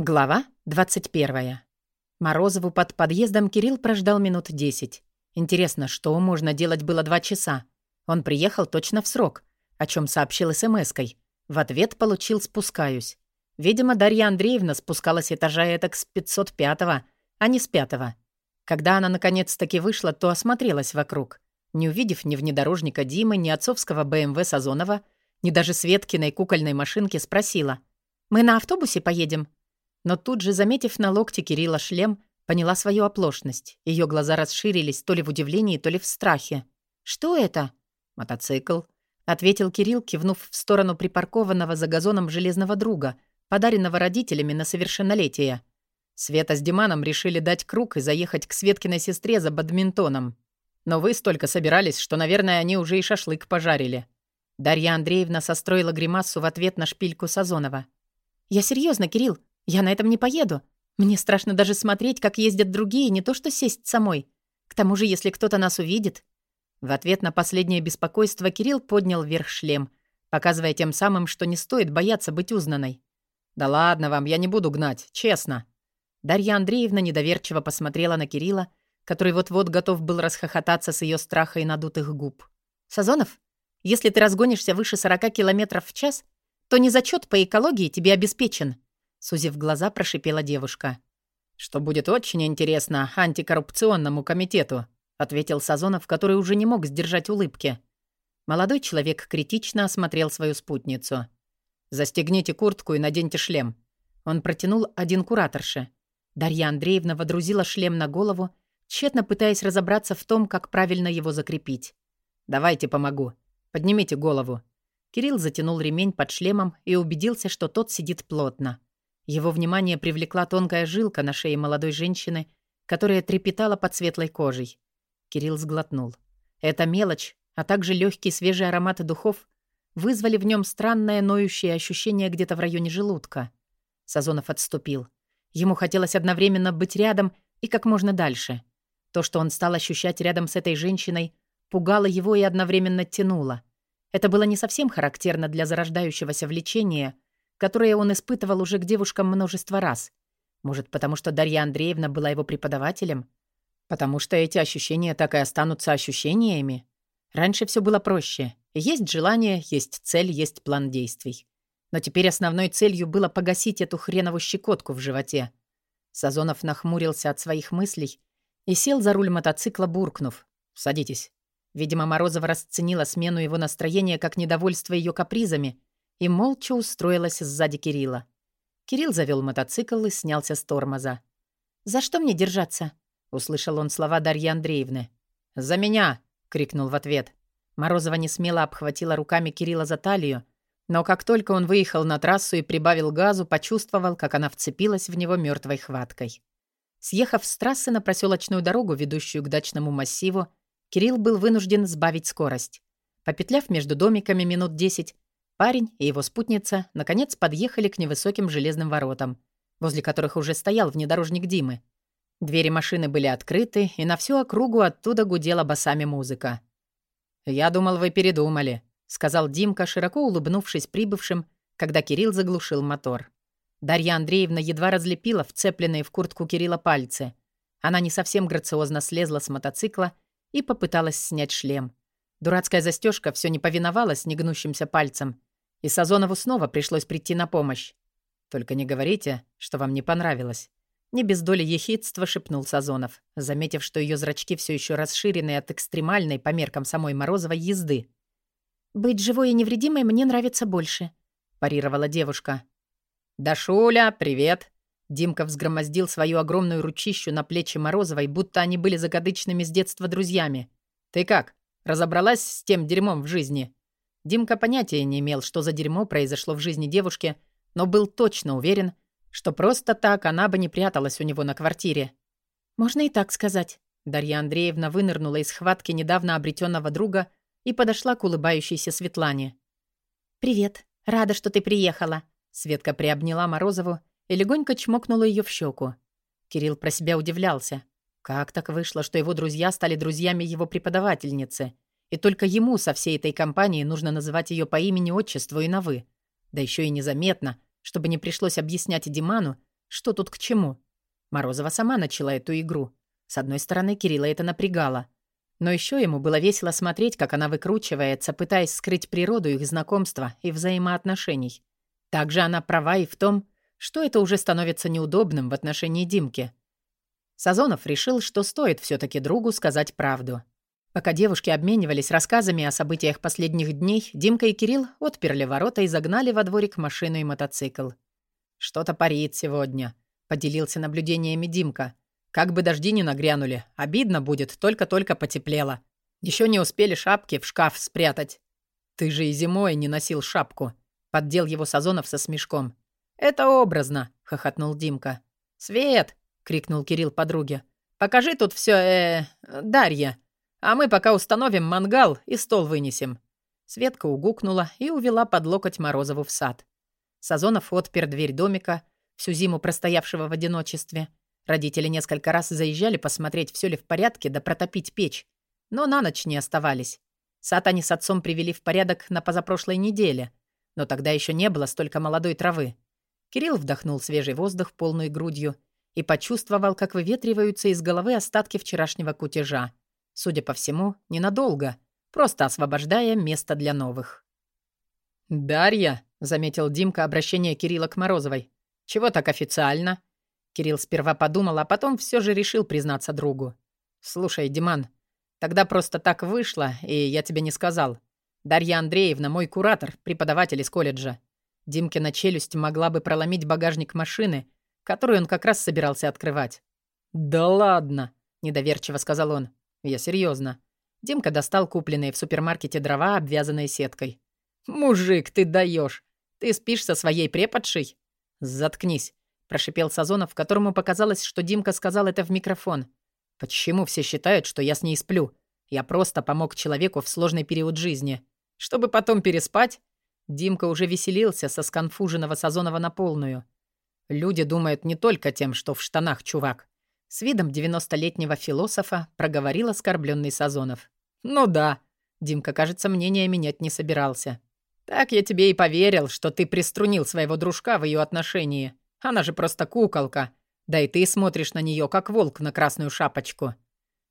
Глава 21. Морозову под подъездом Кирилл прождал минут 10. Интересно, что можно делать было два часа? Он приехал точно в срок, о чем сообщил смс-кой. В ответ получил «спускаюсь». Видимо, Дарья Андреевна спускалась этажа этак с 505-го, а не с пятого. Когда она наконец-таки вышла, то осмотрелась вокруг. Не увидев ни внедорожника Димы, ни отцовского БМВ Сазонова, ни даже Светкиной кукольной машинки, спросила. «Мы на автобусе поедем?» Но тут же, заметив на локте Кирилла шлем, поняла свою оплошность. Ее глаза расширились то ли в удивлении, то ли в страхе. «Что это?» «Мотоцикл», — ответил Кирилл, кивнув в сторону припаркованного за газоном железного друга, подаренного родителями на совершеннолетие. Света с Диманом решили дать круг и заехать к Светкиной сестре за бадминтоном. Но вы столько собирались, что, наверное, они уже и шашлык пожарили. Дарья Андреевна состроила гримасу в ответ на шпильку Сазонова. «Я серьезно, Кирилл. Я на этом не поеду. Мне страшно даже смотреть, как ездят другие, не то что сесть самой. К тому же, если кто-то нас увидит... В ответ на последнее беспокойство Кирилл поднял вверх шлем, показывая тем самым, что не стоит бояться быть узнанной. «Да ладно вам, я не буду гнать, честно». Дарья Андреевна недоверчиво посмотрела на Кирилла, который вот-вот готов был расхохотаться с ее страха и надутых губ. «Сазонов, если ты разгонишься выше 40 километров в час, то не зачет по экологии тебе обеспечен», Сузив глаза, прошипела девушка. «Что будет очень интересно антикоррупционному комитету», ответил Сазонов, который уже не мог сдержать улыбки. Молодой человек критично осмотрел свою спутницу. «Застегните куртку и наденьте шлем». Он протянул один кураторше. Дарья Андреевна водрузила шлем на голову, тщетно пытаясь разобраться в том, как правильно его закрепить. «Давайте помогу. Поднимите голову». Кирилл затянул ремень под шлемом и убедился, что тот сидит плотно. Его внимание привлекла тонкая жилка на шее молодой женщины, которая трепетала под светлой кожей. Кирилл сглотнул. Эта мелочь, а также легкий свежий аромат духов вызвали в нем странное ноющее ощущение где-то в районе желудка. Сазонов отступил. Ему хотелось одновременно быть рядом и как можно дальше. То, что он стал ощущать рядом с этой женщиной, пугало его и одновременно тянуло. Это было не совсем характерно для зарождающегося влечения — которые он испытывал уже к девушкам множество раз. Может, потому что Дарья Андреевна была его преподавателем? Потому что эти ощущения так и останутся ощущениями? Раньше все было проще. Есть желание, есть цель, есть план действий. Но теперь основной целью было погасить эту хренову щекотку в животе. Сазонов нахмурился от своих мыслей и сел за руль мотоцикла, буркнув. «Садитесь». Видимо, Морозова расценила смену его настроения как недовольство ее капризами и молча устроилась сзади Кирилла. Кирилл завел мотоцикл и снялся с тормоза. «За что мне держаться?» — услышал он слова Дарьи Андреевны. «За меня!» — крикнул в ответ. Морозова не смело обхватила руками Кирилла за талию, но как только он выехал на трассу и прибавил газу, почувствовал, как она вцепилась в него мертвой хваткой. Съехав с трассы на проселочную дорогу, ведущую к дачному массиву, Кирилл был вынужден сбавить скорость. Попетляв между домиками минут десять, Парень и его спутница наконец подъехали к невысоким железным воротам, возле которых уже стоял внедорожник Димы. Двери машины были открыты, и на всю округу оттуда гудела басами музыка. «Я думал, вы передумали», — сказал Димка, широко улыбнувшись прибывшим, когда Кирилл заглушил мотор. Дарья Андреевна едва разлепила вцепленные в куртку Кирилла пальцы. Она не совсем грациозно слезла с мотоцикла и попыталась снять шлем. Дурацкая застежка все не повиновалась негнущимся пальцем, и Сазонову снова пришлось прийти на помощь. «Только не говорите, что вам не понравилось». Не без доли ехидства шепнул Сазонов, заметив, что ее зрачки все еще расширены от экстремальной по меркам самой Морозовой езды. «Быть живой и невредимой мне нравится больше», — парировала девушка. «Дашуля, привет!» Димка взгромоздил свою огромную ручищу на плечи Морозовой, будто они были закадычными с детства друзьями. «Ты как, разобралась с тем дерьмом в жизни?» Димка понятия не имел, что за дерьмо произошло в жизни девушки, но был точно уверен, что просто так она бы не пряталась у него на квартире. «Можно и так сказать». Дарья Андреевна вынырнула из схватки недавно обретенного друга и подошла к улыбающейся Светлане. «Привет. Рада, что ты приехала». Светка приобняла Морозову и легонько чмокнула ее в щеку. Кирилл про себя удивлялся. Как так вышло, что его друзья стали друзьями его преподавательницы — и только ему со всей этой компанией нужно называть ее по имени-отчеству и на «вы». Да еще и незаметно, чтобы не пришлось объяснять Диману, Что тут к чему? Морозова сама начала эту игру. С одной стороны, Кирилла это напрягало. Но еще ему было весело смотреть, как она выкручивается, пытаясь скрыть природу их знакомства и взаимоотношений. Также она права и в том, что это уже становится неудобным в отношении Димки. Сазонов решил, что стоит все таки другу сказать правду. Пока девушки обменивались рассказами о событиях последних дней, Димка и Кирилл отперли ворота и загнали во дворик машину и мотоцикл. «Что-то парит сегодня», — поделился наблюдениями Димка. «Как бы дожди не нагрянули, обидно будет, только-только потеплело. Еще не успели шапки в шкаф спрятать». «Ты же и зимой не носил шапку», — поддел его Сазонов со смешком. «Это образно», — хохотнул Димка. «Свет!» — крикнул Кирилл подруге. «Покажи тут все, э, Дарья. А мы пока установим мангал и стол вынесем». Светка угукнула и увела под локоть Морозову в сад. Сазонов отпер дверь домика, всю зиму простоявшего в одиночестве. Родители несколько раз заезжали посмотреть, все ли в порядке, да протопить печь. Но на ночь не оставались. Сад они с отцом привели в порядок на позапрошлой неделе. Но тогда еще не было столько молодой травы. Кирилл вдохнул свежий воздух полной грудью и почувствовал, как выветриваются из головы остатки вчерашнего кутежа. Судя по всему, ненадолго, просто освобождая место для новых. «Дарья», — заметил Димка обращение Кирилла к Морозовой. «Чего так официально?» Кирилл сперва подумал, а потом все же решил признаться другу. «Слушай, Диман, тогда просто так вышло, и я тебе не сказал. Дарья Андреевна, мой куратор, преподаватель из колледжа. Димкина челюсть могла бы проломить багажник машины, которую он как раз собирался открывать. «Да ладно!» — недоверчиво сказал он. «Я серьезно. Димка достал купленные в супермаркете дрова, обвязанные сеткой. «Мужик, ты даешь! Ты спишь со своей преподшей?» «Заткнись!» — прошипел Сазонов, которому показалось, что Димка сказал это в микрофон. «Почему все считают, что я с ней сплю? Я просто помог человеку в сложный период жизни. Чтобы потом переспать? Димка уже веселился со сконфуженного Сазонова на полную. Люди думают не только тем, что в штанах чувак. С видом девяностолетнего философа проговорил оскорбленный Сазонов. «Ну да», — Димка, кажется, мнение менять не собирался. «Так я тебе и поверил, что ты приструнил своего дружка в ее отношении. Она же просто куколка. Да и ты смотришь на нее, как волк на красную шапочку».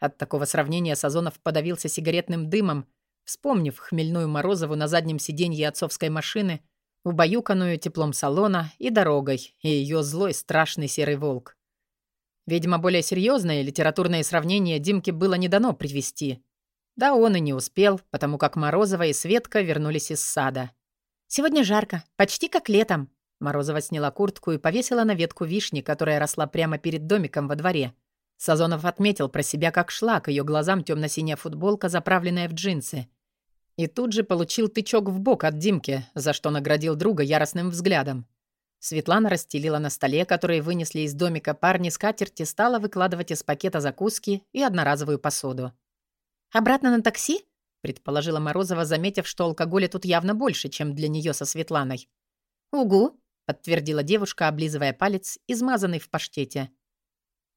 От такого сравнения Сазонов подавился сигаретным дымом вспомнив хмельную Морозову на заднем сиденье отцовской машины, убаюканную теплом салона и дорогой, и ее злой страшный серый волк. Видимо, более серьезное литературное сравнение Димке было не дано привести. Да он и не успел, потому как Морозова и Светка вернулись из сада. «Сегодня жарко, почти как летом». Морозова сняла куртку и повесила на ветку вишни, которая росла прямо перед домиком во дворе. Сазонов отметил про себя, как шла к ее глазам темно-синяя футболка, заправленная в джинсы. И тут же получил тычок в бок от Димки, за что наградил друга яростным взглядом. Светлана расстелила на столе, который вынесли из домика парни скатерти, стала выкладывать из пакета закуски и одноразовую посуду. «Обратно на такси?» — предположила Морозова, заметив, что алкоголя тут явно больше, чем для нее со Светланой. «Угу», — подтвердила девушка, облизывая палец, измазанный в паштете.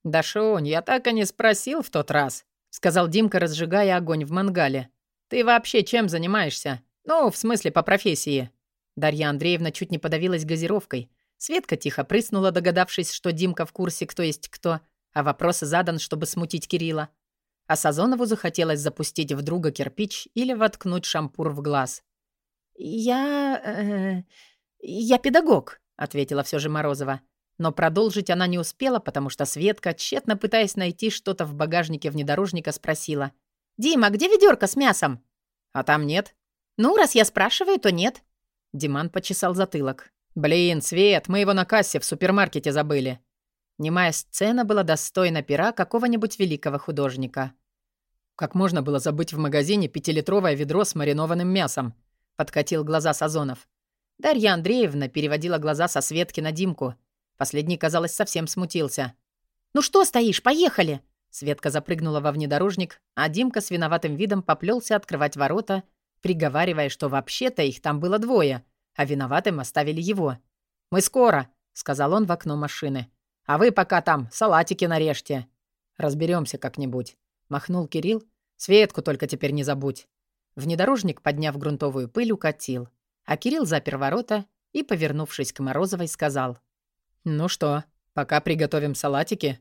«Да шонь, я так и не спросил в тот раз», — сказал Димка, разжигая огонь в мангале. «Ты вообще чем занимаешься? Ну, в смысле, по профессии?» Дарья Андреевна чуть не подавилась газировкой. Светка тихо прыснула, догадавшись, что Димка в курсе, кто есть кто, а вопрос задан, чтобы смутить Кирилла. А Сазонову захотелось запустить в друга кирпич или воткнуть шампур в глаз. «Я... Э, я педагог», — ответила все же Морозова. Но продолжить она не успела, потому что Светка, тщетно пытаясь найти что-то в багажнике внедорожника, спросила. «Дима, где ведерко с мясом?» «А там нет». «Ну, раз я спрашиваю, то нет». Диман почесал затылок. «Блин, Свет, мы его на кассе в супермаркете забыли». Немая сцена была достойна пера какого-нибудь великого художника. «Как можно было забыть в магазине пятилитровое ведро с маринованным мясом?» — подкатил глаза Сазонов. Дарья Андреевна переводила глаза со Светки на Димку. Последний, казалось, совсем смутился. «Ну что стоишь? Поехали!» Светка запрыгнула во внедорожник, а Димка с виноватым видом поплелся открывать ворота, приговаривая, что вообще-то их там было двое, а виноватым оставили его. «Мы скоро», — сказал он в окно машины. «А вы пока там салатики нарежьте». «Разберемся как-нибудь», — махнул Кирилл. «Светку только теперь не забудь». Внедорожник, подняв грунтовую пыль, укатил. А Кирилл запер ворота и, повернувшись к Морозовой, сказал. «Ну что, Пока приготовим салатики,